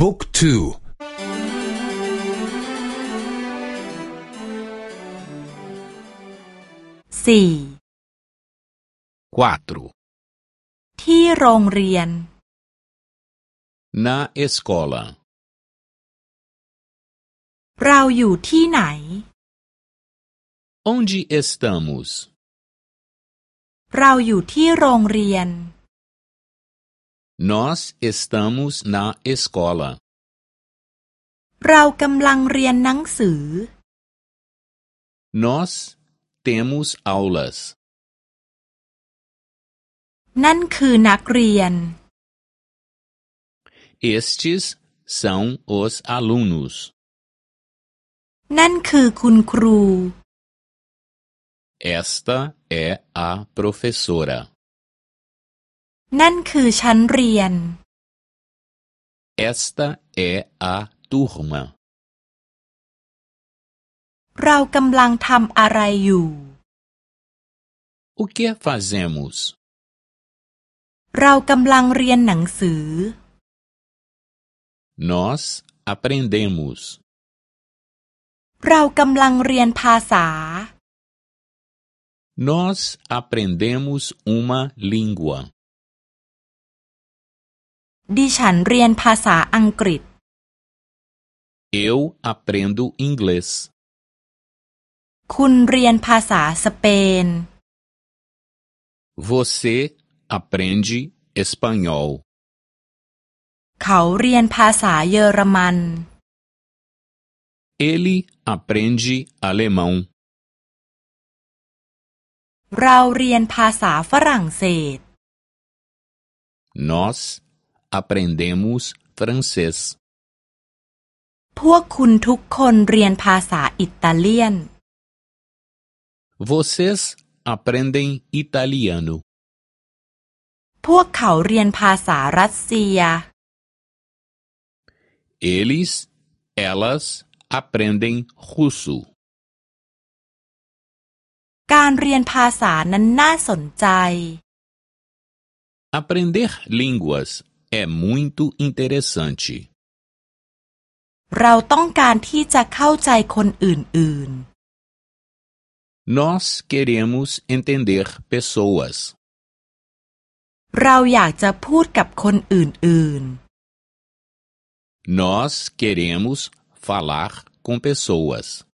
บุ๊กทู สี่ quatro ที่โรงเรียน na escola เราอยู่ที่ไหน onde estamos เราอยู่ที่โรงเรียน nós estamos na escola เรากำลังเรียนหนังสือ nós temos aulas นั่นคือนักเรียน estes são os alunos นั่นคือคุณครู esta é a professora นั่นคือชั้นเรียน esta é a turma เรากำลังทำอะไรอยู่ o que fazemos เรากำลังเรียนหนังสือ nós aprendemos เรากำลังเรียนภาษา nós aprendemos uma língua ดิฉันเรียนภาษาอังกฤษ eu aprendo inglês คุณเรียนภาษาสเปน você aprende espanhol เขาเรียนภาษาเยอรมัน ele aprende alemão เราเรียนภาษาฝรั่งเศส nós aprendemos francês พวกคุณทุกคนเรียนภาษาอิตาเลียน vocês aprendem italiano พวกเขาเรียนภาษารัสเซีย eles elas aprendem russo การเรียนภาษานั้นน่าสนใจ aprender línguas é muito interessante เราต้องการที่จะเข้าใจคนอื่น nós queremos entender pessoas ๆ เราอยากจะพูดกับคนอื่น nós queremos falar com pessoas ๆ